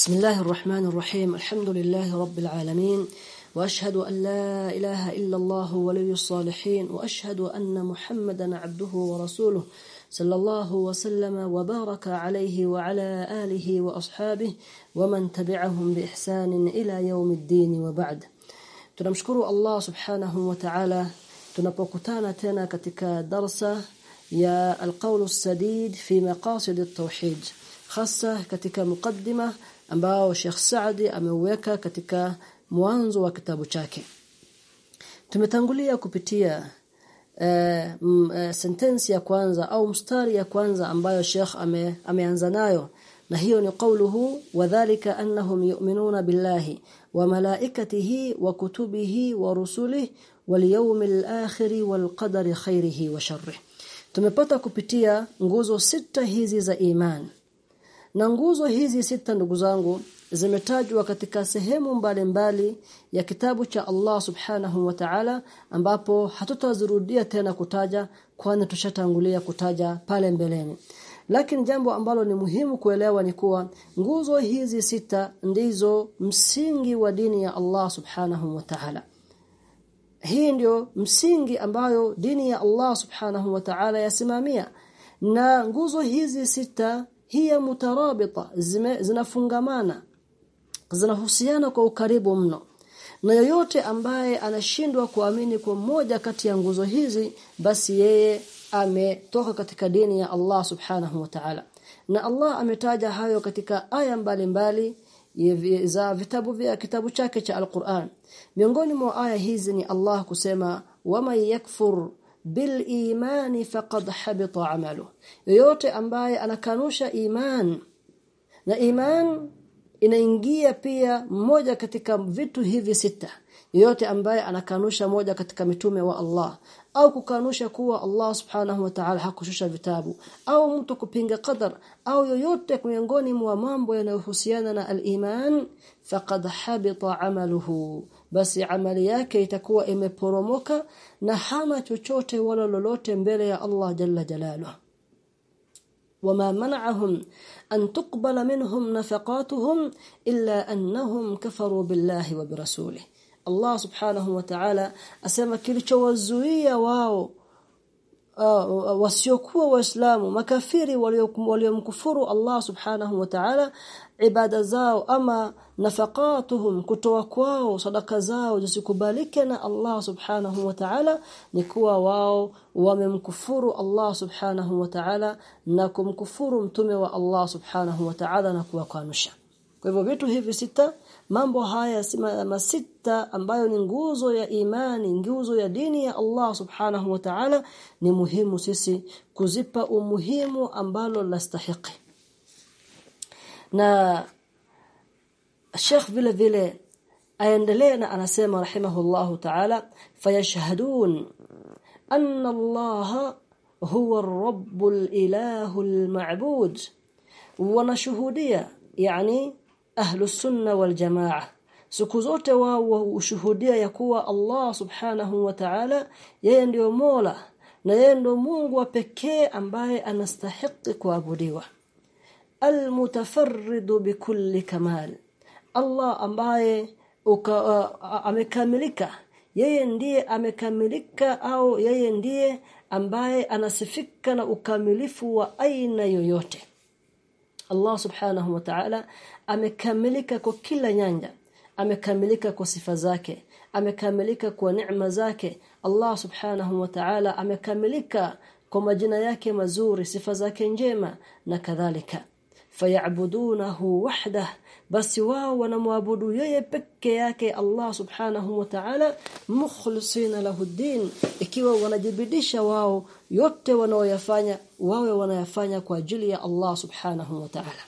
بسم الله الرحمن الرحيم الحمد لله رب العالمين واشهد ان لا اله الا الله ولي الصالحين واشهد ان محمدا عبده ورسوله صلى الله وسلم وبارك عليه وعلى اله واصحابه ومن تبعهم باحسان إلى يوم الدين وبعد tunamshukuru Allah subhanahu wa ta'ala. Tunapokutana tena katika ya alqawl as-sadid fi maqasid at-tauhid hasa katika mukaddima ambao Sheikh Saadi ameuweka katika mwanzo wa kitabu chake. Tumetangulia kupitia uh, uh, sentensi ya kwanza au mstari ya kwanza ambayo Sheikh ame, ameanza nayo. Na hiyo ni kauluhu wadhālika annahum yu'minuna billahi wa malaikatihi wa kutubihi wa rusulihi wal yawmil akhir wal qadari khairihi wa sharrihi. Tumepata kupitia nguzo sita hizi za imani na nguzo hizi sita ndugu zangu zimetajwa katika sehemu mbalimbali mbali ya kitabu cha Allah Subhanahu wa Ta'ala ambapo hatutazirudia tena kutaja kwani tushatangulia kutaja pale mbeleni. Lakini jambo ambalo ni muhimu kuelewa ni kuwa nguzo hizi sita ndizo msingi wa dini ya Allah Subhanahu wa Ta'ala. Hii ndio msingi ambayo dini ya Allah Subhanahu wa Ta'ala yasimamia. Na nguzo hizi sita hiya mutarabita zinafungamana zinahusiana kwa ukaribu mno. Na yoyote ambaye anashindwa kuamini kwa moja kati ya nguzo hizi basi yeye ametoka katika dini ya Allah subhanahu wa ta'ala. Na Allah ametaja hayo katika aya mbalimbali za vitabu vya kitabu chake cha Al-Qur'an. Miongoni mwa aya hizi ni Allah kusema wama yakfur bil imani faqad habita amalu yoyote ambaye anakanusha iman na iman inaingia pia moja katika vitu hivi sita. Yoyote ambaye anakanusha moja katika mitume wa Allah au kukanusha kuwa Allah subhanahu wa ta'ala hakushusha vitabu au mtu kupinga qadar au yoyote miongoni mwa mambo yanayohusiana na al-iman faqad habita amaluhu basi amali yake itakuwa imeporomoka na hana chochote wala lolote mbele ya Allah jalla jalaluhu. وما منعهم أن تقبل منهم نفقاتهم إلا أنهم كفروا بالله وبرسوله الله سبحانه وتعالى اسما كل تشوزويا واو uh, wasiokuwa waislamu makafiri waliomkufuru Allah subhanahu wa ta'ala ibada zao ama nafaqatuhum kutoa kwao sadaka zao zisikubalike na Allah subhanahu wa ta'ala ni kuwa wao wamemkufuru Allah subhanahu wa ta'ala na kumkufuru mtume wa Allah subhanahu wa ta'ala na kuwakanusha kwa hivyo vitu hivi sita mambo haya masita ambayo ni nguzo ya imani nguzo ya dini ya Allah subhanahu wa ta'ala ni muhimu sisi kuzipa umuhimu ambalo lastahiki na Sheikh vile vile aendelee na anasema rahimahullahu ta'ala fayashhadun anna Allah huwa ar-rabbul ilahul ma'bud wanashuhudia yani ahlu sunna wal jamaa. Siku zote wao ushuhudia ya kuwa Allah subhanahu wa ta'ala yeye ndio Mola na yeye ndio Mungu wa pekee ambaye anastahili kuabudiwa. Almutafarridu bikulli kamal. Allah ambaye uka, uh, amekamilika yeye ndiye amekamilika au yeye ndiye ambaye anasifika na ukamilifu wa aina yoyote Allah subhanahu wa ta'ala amekamilika kwa kila nyanja. Amekamilika kwa sifa zake. Amekamilika kwa neema zake. Allah subhanahu wa ta'ala amekamilika kwa majina yake mazuri sifa zake njema na kadhalika fayabudunahu wahdah basi wao wanamwabudu yeye peke yake Allah subhanahu wa ta'ala mukhlisina lahu din ikiwa wanajibidisha wao yote wanaoyafanya wawe wanayafanya kwa ajili ya Allah subhanahu wa ta'ala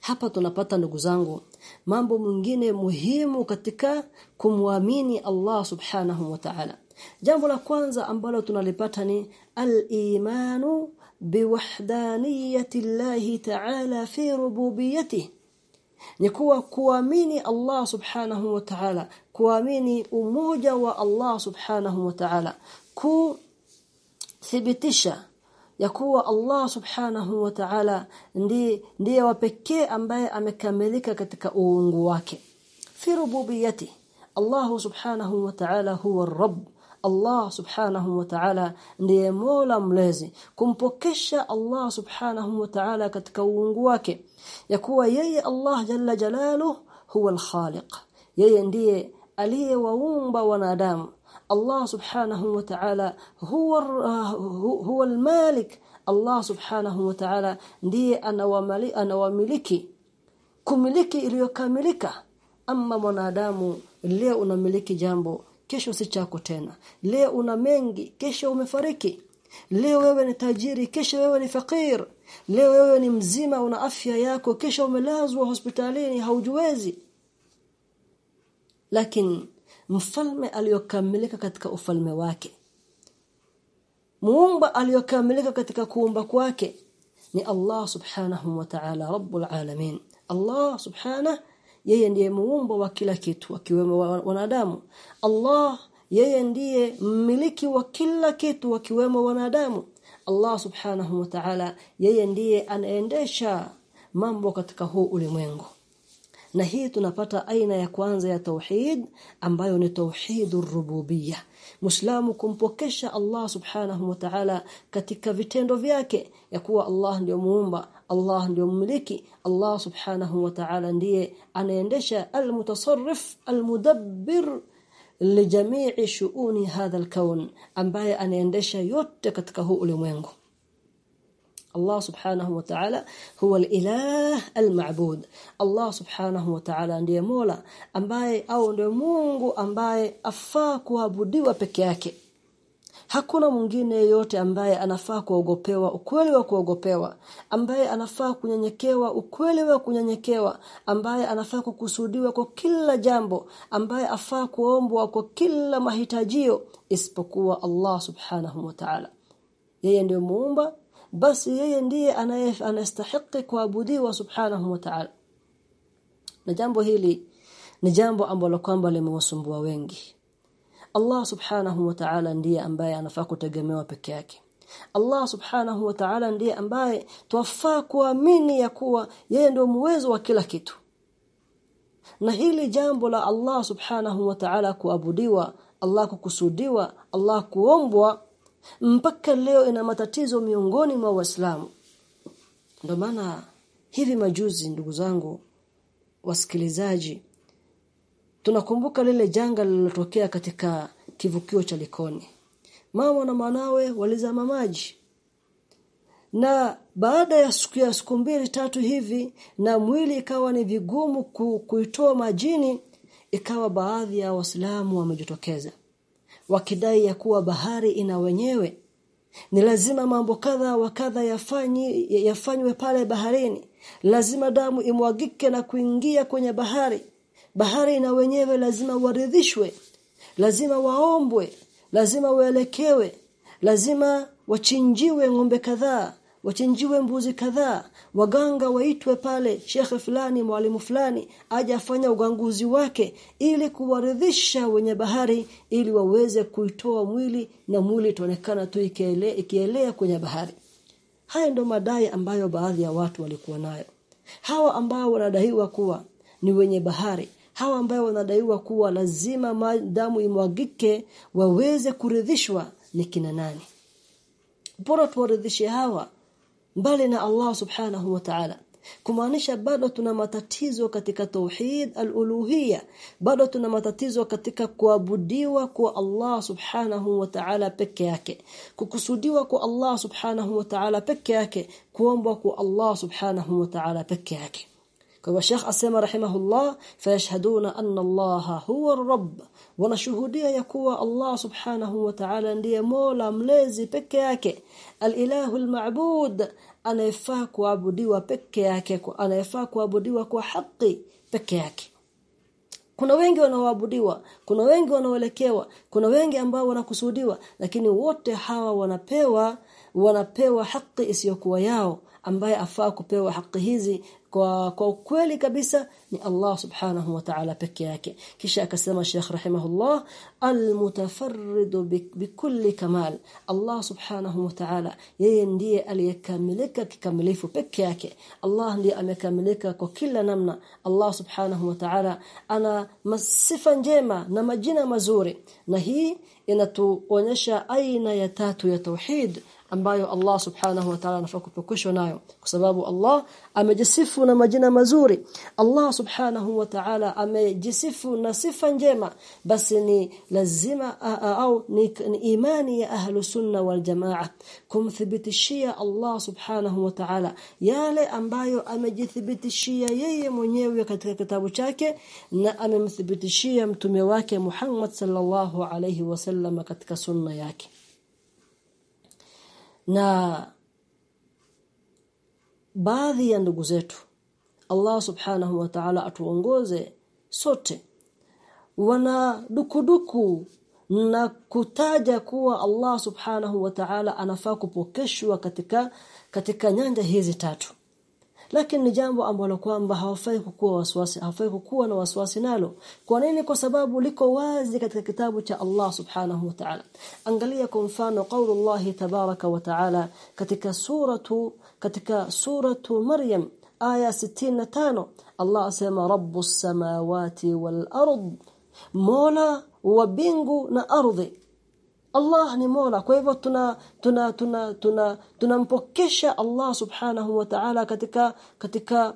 hapa tunapata ndugu zangu mambo mengine muhimu katika kumwamini Allah subhanahu wa ta'ala. Jambo la kwanza ambalo tunalipata ni al-imanu biwahdaniyati Allah ta'ala fi rububiyyatihi ni kuwa kuamini Allah subhanahu wa ta'ala kuamini umoja wa Allah subhanahu wa ta'ala kuthibitisha ya kuwa Allah subhanahu wa ta'ala ndiye ndiye wa pekee ambaye amekamilika katika uungu wake fi rububiyyati Allah subhanahu wa ta'ala huwa rabb Allah subhanahu wa ta'ala ndiye Mola mlezi. Kumpokesha Allah subhanahu wa ta'ala katika uungu wake. Ya kuwa yeye Allah jalla jalaluhu huwa al-khaliq. Yeye ndiye aliyewaumba wanadamu. Allah subhanahu wa ta'ala huwa huwa al-malik. Allah subhanahu wa ta'ala ndiye anawamiliki. Kumiliki iliyokamilika. Ama mwanadamu leo unamiliki jambo kesho si chako tena. Leo una mengi kesho umefariki. Leo wewe ni tajiri kesho wewe ni fakir leo wewe ni mzima una afya yako kesho umelazwa hospitalini haujuwezi lakini mfalme aliyokamilika katika ufalme wake muumba aliyokamilika katika kuumba kwake ni Allah subhanahu wa ta'ala rabbul alamin. Allah subhanahu yeye ndiye muumba wa kila kitu akiwemo wanadamu. Allah yeye ndiye mmiliki wa kila kitu wakiwemo wanadamu. Allah subhanahu wa ta'ala yeye ndiye anaendesha mambo katika huu ulimwengu. Na hii tunapata aina ya kwanza ya tauhid ambayo ni tauhidur rububiyya. Muislamu kumpokesha Allah subhanahu wa ta'ala katika vitendo vyake ya kuwa Allah ndio muumba Allah ndio mmiliki Allah subhanahu wa ta'ala ndiye anaendesha almutasarrif almudabbir shuuni hadha alkawn ambaye anaendesha yote katika huu ulimwengu. Allah subhanahu wa ta'ala huwa al-ilah al-ma'bud. Allah subhanahu wa ta'ala ndiye Mola ambaye au ndiye Mungu ambaye afaa kuabudiwa peke yake Hakuna mwingine yeyote ambaye anafaa kuogopewa ukweli wa kuogopewa ambaye anafaa kunyenyekewa ukweli wa kunyenyekewa ambaye anafaa kukusudiwa kwa kila jambo ambaye afaa kuombwa kwa kila mahitajio isipokuwa Allah subhanahu wa ta'ala. Yeye ndiye muumba basi yeye ndiye anayestahili kuabudiwa subhanahu wa ta'ala. Na jambo hili ni jambo ambalo kwamba limewasumbua wengi Allah subhanahu wa ta'ala ndiye ambaye anafaa kutegemewa peke yake. Allah subhanahu wa ta'ala ndiye ambaye twafaa kuamini ya kuwa yeye ndio muwezo wa kila kitu. Na hili jambo la Allah subhanahu wa ta'ala kuabudiwa Allah kukusudiwa Allah kuombwa mpaka leo ina matatizo miongoni mwa waislamu. Ndio maana hivi majuzi ndugu zangu wasikilizaji tunakumbuka lile janga lililotokea katika kivukio cha Likoni. Mama na mwanawe walizama maji. Na baada ya siku ya siku mbili tatu hivi na mwili ikawa ni vigumu ku, kuitoa majini ikawa baadhi ya waislamu wamejitokeza. Wakidai ya kuwa bahari ina wenyewe. Ni lazima mambo kadha wa kadha yafanywe pale baharini. Lazima damu imwagike na kuingia kwenye bahari bahari na wenyewe lazima waridhishwe lazima waombwe lazima waelekewe lazima wachinjiwe ng'ombe kadhaa wachinjiwe mbuzi kadhaa waganga waitwe pale shekhe fulani mwalimu fulani aje afanya uganguzi wake ili kuwaridhisha wenye bahari ili waweze kuitoa mwili na mwili itaonekana tu ikielea ikielea kwenye bahari. Haya ndo madai ambayo baadhi ya watu walikuwa nayo. Hawa ambao wanadaiwa kuwa ni wenye bahari hawa ambao wanadaiwa kuwa lazima damu imwagike waweze kuridhishwa ni kina nani? Bora tuwaridhishe hawa mbali na Allah subhanahu wa ta'ala. Kumaanisha bado tuna matatizo katika tauhid al-uluhiyya bado tuna matatizo katika kuabudiwa kwa Allah subhanahu wa ta'ala peke yake. Kukusudiwa kwa Allah subhanahu wa ta'ala peke yake kuombwa kwa Allah subhanahu wa ta'ala peke yake kwa Sheikh asema rahimahullah fayashhaduna anna Allah huwa ar-rabb. Wanashuhudia ya kuwa Allah subhanahu wa ta'ala ndiye Mola mlezi peke yake al-ilahu al-ma'bud anayefaa kuabudiwa peke yake anayefaa kuabudiwa kwa haki peke yake. Kuna wengi wanaoabudiwa kuna wengi wanaoelekewa kuna wengi ambao wanakusudiwa lakini wote hawa wanapewa wanapewa haki isiyokuwa yao ambaye afaa kupewa haki hizi kwa kwa ukweli kabisa ni Allah subhanahu wa ta'ala peke yake. Kisha akasema Sheikh rahimahullah almutafarrid bikulli kamal. Allah subhanahu wa ta'ala yeye ndiye aliyekamilika kikamilifu peke yake. Allah ndiye amekamilika kwa kila namna. Allah subhanahu wa ta'ala ana masifa njema na majina mazuri. Na hii inatuonyesha aina ya tatu ya tauhid ambayo Allah subhanahu wa ta'ala anafaa nayo. Kwa sababu Allah amejisifu na majina mazuri. Allah subhanahu wa ta'ala amejisifu na sifa njema. Basi ni lazima au ni, ni imani ya ahlu sunna wal jamaa kumthibitishia Allah subhanahu wa ta'ala yale ambayo amejithibitishia yeye mwenyewe katika kitabu chake na amemthibitishia mtume wake Muhammad sallallahu alayhi wasallam katika sunna yake na baadhi ya ndugu zetu Allah subhanahu wa ta'ala atuongoze sote wana dukuduku na kutaja kuwa Allah subhanahu wa ta'ala anafaa kupokeshwa katika katika nyanja hizi tatu lakini ni jambo ambalo kwamba hawafai kukua wasiwasi hawafai kukua na wasiwasi nalo. Kwa nini? Kwa sababu liko wazi katika kitabu cha Allah subhanahu wa ta'ala. Angalia kwa mfano qaulullahi tabaraka wa ta'ala katika suratu katika suratu maryam aya 65 Allah asema rabbus samawati wal ard mola wa bingu na ardhi Allah ni Mola. Kwa hivyo tuna tuna tuna tuna tunampokesha Allah subhanahu wa ta'ala katika katika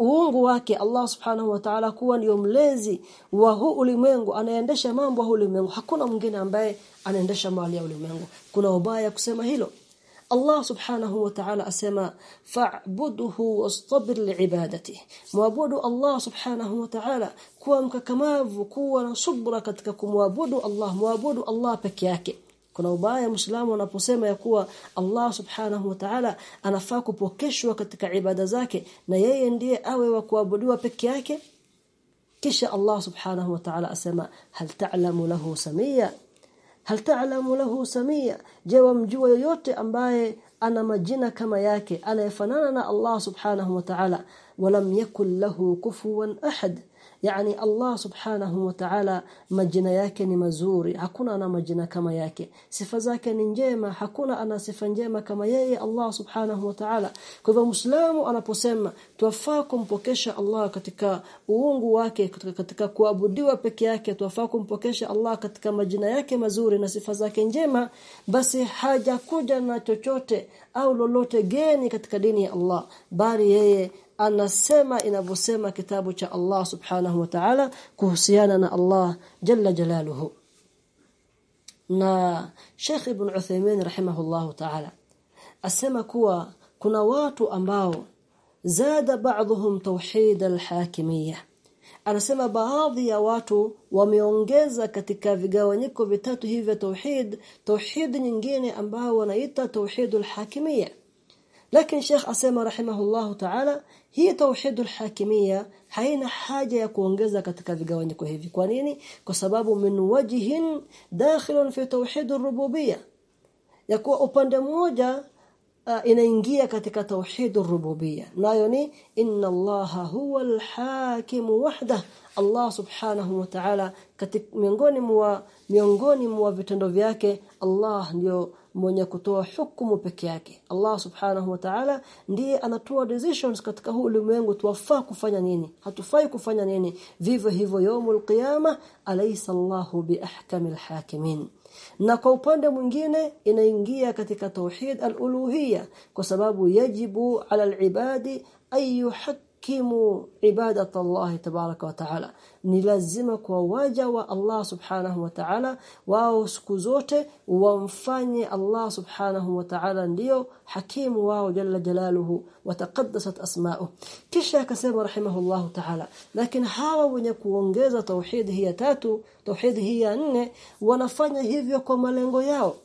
uungu wake. Allah subhanahu wa ta'ala kuwa ndio mlezi wa huu ulimwengu anaendesha mambo ya ulimwengu. Hakuna mwingine ambaye anaendesha mali ya ulimwengu. Kuna ubaya kusema hilo Allah subhanahu wa ta'ala asema fa'budhu wastabir li'ibadatihi. Muabudu Allah subhanahu wa ta'ala kuwa mkakamavu kuwa na subra katika kumwabudu Allah muabudu Allah peke yake. Kuna ubaya muislamu anaposema ya kuwa Allah subhanahu wa ta'ala anafaa kupokeshwa katika ibada zake na yeye ndiye awe wa kuabudiwa peke yake? Kisha Allah subhanahu wa ta'ala asema hal ta'lamu lahu samia hal ta'lamu lahu samia je wamjua yoyote ambaye ana majina kama yake anayefanana na Allah subhanahu wa ta'ala? Walam yakul lahu kufuwan ahad. Yani Allah subhanahu wa ta'ala majina yake ni mazuri. Hakuna ana majina kama yake. Sifa zake ni njema. Hakuna ana sifa njema kama yeye Allah subhanahu wa ta'ala. Kwa hivyo muislamu anaposema tuwafaa kumpokesha Allah katika uungu wake katika, kuabudiwa peke yake. Tuwafaa kumpokesha Allah katika majina yake mazuri na sifa zake njema. Basi hajakuja na chochote au lolote geni katika dini ya Allah bali yeye anasema inavyosema kitabu cha Allah subhanahu wa ta'ala kuhusiana na Allah jalla jalaluhu. Na Sheikh Ibn Uthaymeen rahimahullahu ta'ala asema kuwa kuna watu ambao zada ba'dhum tauhid al-hakimiyya anasema baadhi ya watu wameongeza katika vigawanyiko vitatu hivi vya tauhid tauhid nyingine ambao wanaita tauhidul hakimiyya. Lakini Sheikh asema rahimahullahu ta'ala hii tauhidul hakimiyya haina haja ya kuongeza katika vigawanyiko hivi. Kwa nini? Kwa sababu min wajhin dakhilun fi tauhidur rububiyya. Ya kuwa upande mmoja uh, inaingia katika tauhid rububiyya nayo ni inna allaha huwa hakim wahda Allah subhanahu wa ta'ala miongoni mwa miongoni mwa vitendo vyake Allah ndio mwenye kutoa hukumu peke yake. Allah subhanahu wa ta'ala ndiye anatoa decisions katika huu ulimwengu tuwafaa kufanya nini? Hatufai kufanya nini? Vivyo hivyo yomul qiyama alaysa Allahu biahkamil hakimin na kwa upande mwingine inaingia katika tauhid al-uluhiyya kwa sababu yajibu ala al-ibadi ay yuhakkimu ibadat Allah tabaraka wa ni lazima kwa waja wa Allah subhanahu wa ta'ala wao siku zote wamfanye Allah subhanahu wa ta'ala ndio hakimu wao jalla jalaluhu wa taqaddasat asma'uhu. Kisha akasema rahimahullahu ta'ala lakini hawa wenye kuongeza tauhid hii ya tatu tauhid hii ya nne wanafanya hivyo kwa malengo yao.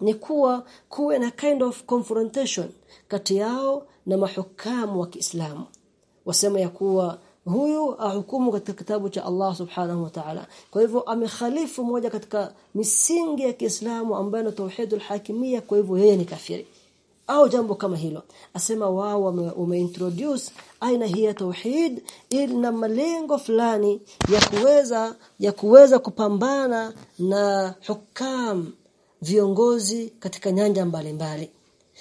Ni kuwa kuwe na kind of confrontation kati yao na mahukamu wa Kiislamu wasema ya kuwa huyu ahukumu katika kitabu cha Allah subhanahu wa ta'ala. Kwa hivyo amekhalifu moja katika misingi ya Kiislamu ambayo ni tauhidul hakimia kwa hivyo yeye ni kafiri. Au jambo kama hilo. Asema wao wameintroduce aina hii ya tauhid ili na malengo fulani ya kuweza ya kuweza kupambana na hukam viongozi katika nyanja mbalimbali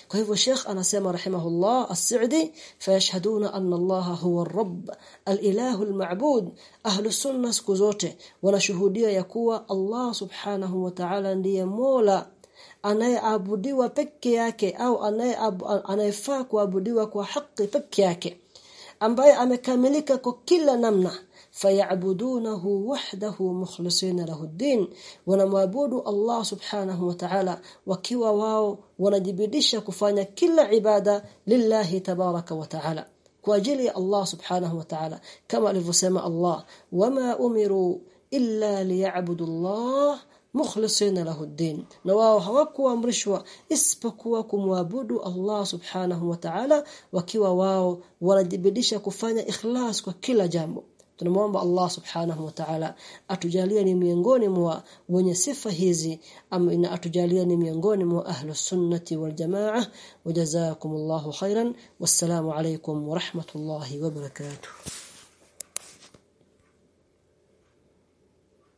kwa hivyo Sheikh anasema rahimahullah as-Sa'di fayashhaduna anna Allah huwa ar-Rabb al-ilahu al-ma'bud. Ahlu sunna siku zote wanashuhudia ya kuwa Allah subhanahu wa ta'ala ndiye Mola anayeabudiwa peke yake au anayefaa kuabudiwa kwa haki peke yake ambaye amekamilika kwa kila namna fayabudunahu wahdahu mukhlisina lahu ad-din wanamwabudu Allah subhanahu wa ta'ala. Wakiwa wao wanajibidisha kufanya kila ibada lillahi tabaraka wa ta'ala. Kwa ajili ya Allah subhanahu wa ta'ala kama alivyosema Allah wama umiru illa liya'budu Allah mukhlisina lahu ad-din na wao hawakuamrishwa isipokuwa kumwabudu Allah subhanahu wa ta'ala. Wakiwa wao wanajibidisha kufanya ikhlas kwa kila jambo tunamwomba Allah subhanahu wa ta'ala atujalie ni miongoni mwa wenye sifa hizi ama atujalie ni miongoni mwa ahlu sunnati wal jamaa. Wajazakumullahu khairan. Wassalamu alaykum wa rahmatullahi wa barakatuh